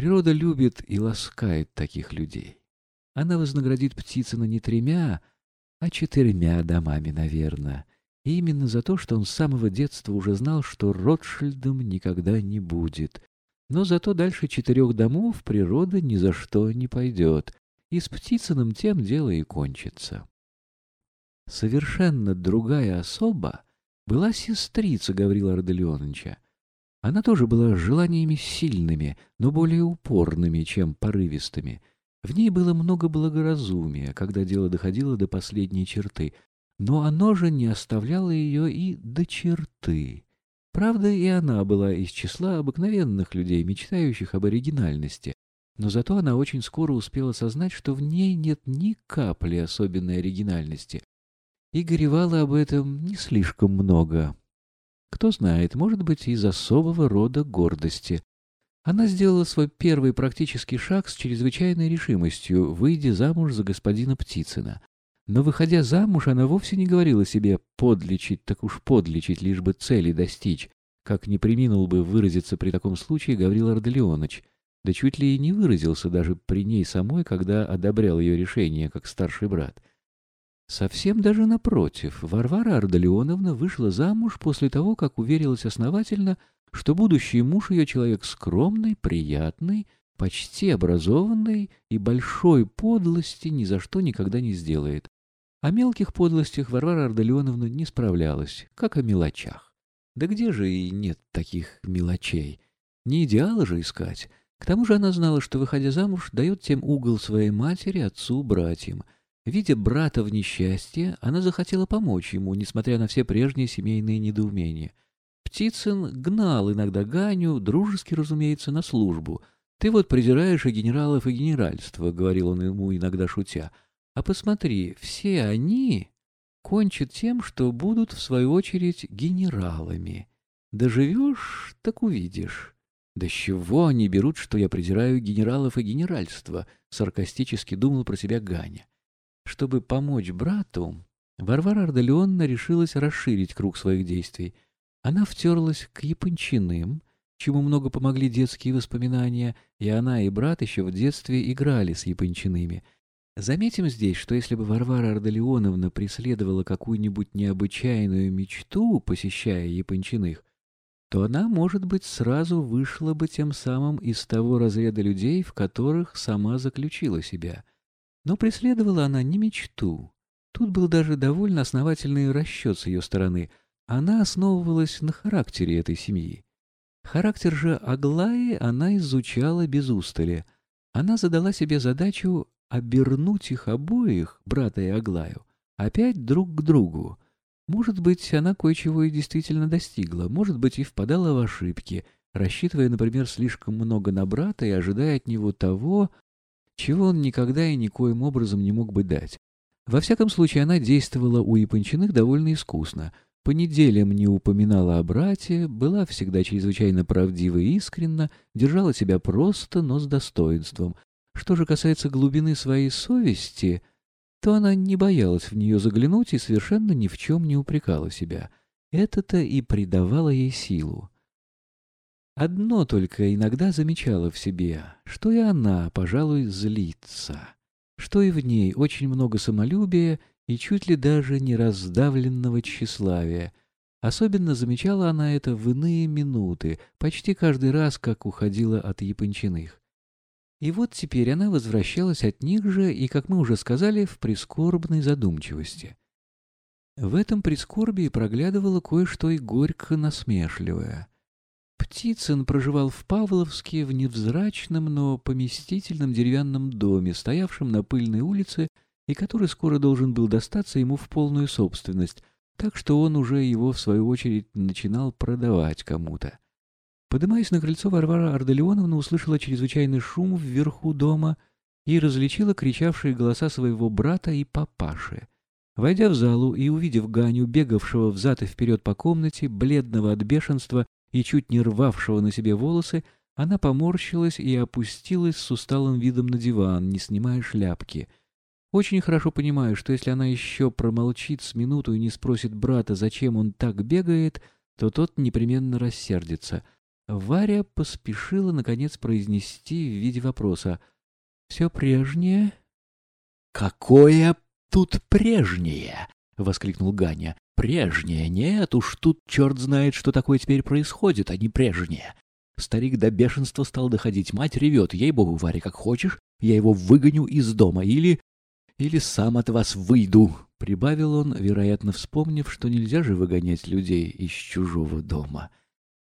Природа любит и ласкает таких людей. Она вознаградит Птицына не тремя, а четырьмя домами, наверное. И именно за то, что он с самого детства уже знал, что Ротшильдом никогда не будет. Но зато дальше четырех домов природа ни за что не пойдет. И с Птицыным тем дело и кончится. Совершенно другая особа была сестрица Гаврила Арделеоновича. Она тоже была желаниями сильными, но более упорными, чем порывистыми. В ней было много благоразумия, когда дело доходило до последней черты, но оно же не оставляло ее и до черты. Правда, и она была из числа обыкновенных людей, мечтающих об оригинальности, но зато она очень скоро успела осознать, что в ней нет ни капли особенной оригинальности, и горевала об этом не слишком много. Кто знает, может быть, из особого рода гордости. Она сделала свой первый практический шаг с чрезвычайной решимостью, выйдя замуж за господина Птицына. Но, выходя замуж, она вовсе не говорила себе «подлечить, так уж подлечить, лишь бы цели достичь», как не приминул бы выразиться при таком случае Гаврил Арделеоныч, да чуть ли и не выразился даже при ней самой, когда одобрял ее решение как старший брат. Совсем даже напротив, Варвара Ардалионовна вышла замуж после того, как уверилась основательно, что будущий муж ее человек скромный, приятный, почти образованный и большой подлости ни за что никогда не сделает. О мелких подлостях Варвара Ардалионовна не справлялась, как о мелочах. Да где же и нет таких мелочей? Не идеала же искать. К тому же она знала, что, выходя замуж, дает тем угол своей матери, отцу, братьям — Видя брата в несчастье, она захотела помочь ему, несмотря на все прежние семейные недоумения. Птицын гнал иногда Ганю, дружески, разумеется, на службу. «Ты вот презираешь и генералов, и генеральство», — говорил он ему иногда шутя. «А посмотри, все они кончат тем, что будут, в свою очередь, генералами. Доживешь, так увидишь». «Да с чего они берут, что я презираю генералов и генеральство?» — саркастически думал про себя Ганя. Чтобы помочь брату, Варвара Ардалионна решилась расширить круг своих действий. Она втерлась к Япончиным, чему много помогли детские воспоминания, и она и брат еще в детстве играли с Япончиными. Заметим здесь, что если бы Варвара Ардалионовна преследовала какую-нибудь необычайную мечту, посещая Япончиных, то она, может быть, сразу вышла бы тем самым из того разряда людей, в которых сама заключила себя — но преследовала она не мечту. Тут был даже довольно основательный расчет с ее стороны. Она основывалась на характере этой семьи. Характер же Аглаи она изучала без устали. Она задала себе задачу обернуть их обоих, брата и Аглаю, опять друг к другу. Может быть, она кое-чего и действительно достигла, может быть, и впадала в ошибки, рассчитывая, например, слишком много на брата и ожидая от него того, чего он никогда и никоим образом не мог бы дать. Во всяком случае, она действовала у Япончиных довольно искусно. По неделям не упоминала о брате, была всегда чрезвычайно правдива и искренна, держала себя просто, но с достоинством. Что же касается глубины своей совести, то она не боялась в нее заглянуть и совершенно ни в чем не упрекала себя. Это-то и придавало ей силу. Одно только иногда замечала в себе, что и она, пожалуй, злится, что и в ней очень много самолюбия и чуть ли даже не раздавленного тщеславия. Особенно замечала она это в иные минуты, почти каждый раз, как уходила от Япончиных. И вот теперь она возвращалась от них же и, как мы уже сказали, в прискорбной задумчивости. В этом прискорбии проглядывало кое-что и горько насмешливое. Птицын проживал в Павловске в невзрачном, но поместительном деревянном доме, стоявшем на пыльной улице и который скоро должен был достаться ему в полную собственность, так что он уже его, в свою очередь, начинал продавать кому-то. Подымаясь на крыльцо, Варвара Арделеоновна услышала чрезвычайный шум вверху дома и различила кричавшие голоса своего брата и папаши. Войдя в залу и увидев Ганю, бегавшего взад и вперед по комнате, бледного от бешенства и чуть не рвавшего на себе волосы, она поморщилась и опустилась с усталым видом на диван, не снимая шляпки. Очень хорошо понимая, что если она еще промолчит с минуту и не спросит брата, зачем он так бегает, то тот непременно рассердится. Варя поспешила, наконец, произнести в виде вопроса. «Все прежнее?» «Какое тут прежнее?» — воскликнул Ганя. «Прежнее? Нет уж, тут черт знает, что такое теперь происходит, а не прежнее. Старик до бешенства стал доходить. Мать ревет. Ей-богу, Варя, как хочешь, я его выгоню из дома. Или... или сам от вас выйду. Прибавил он, вероятно, вспомнив, что нельзя же выгонять людей из чужого дома.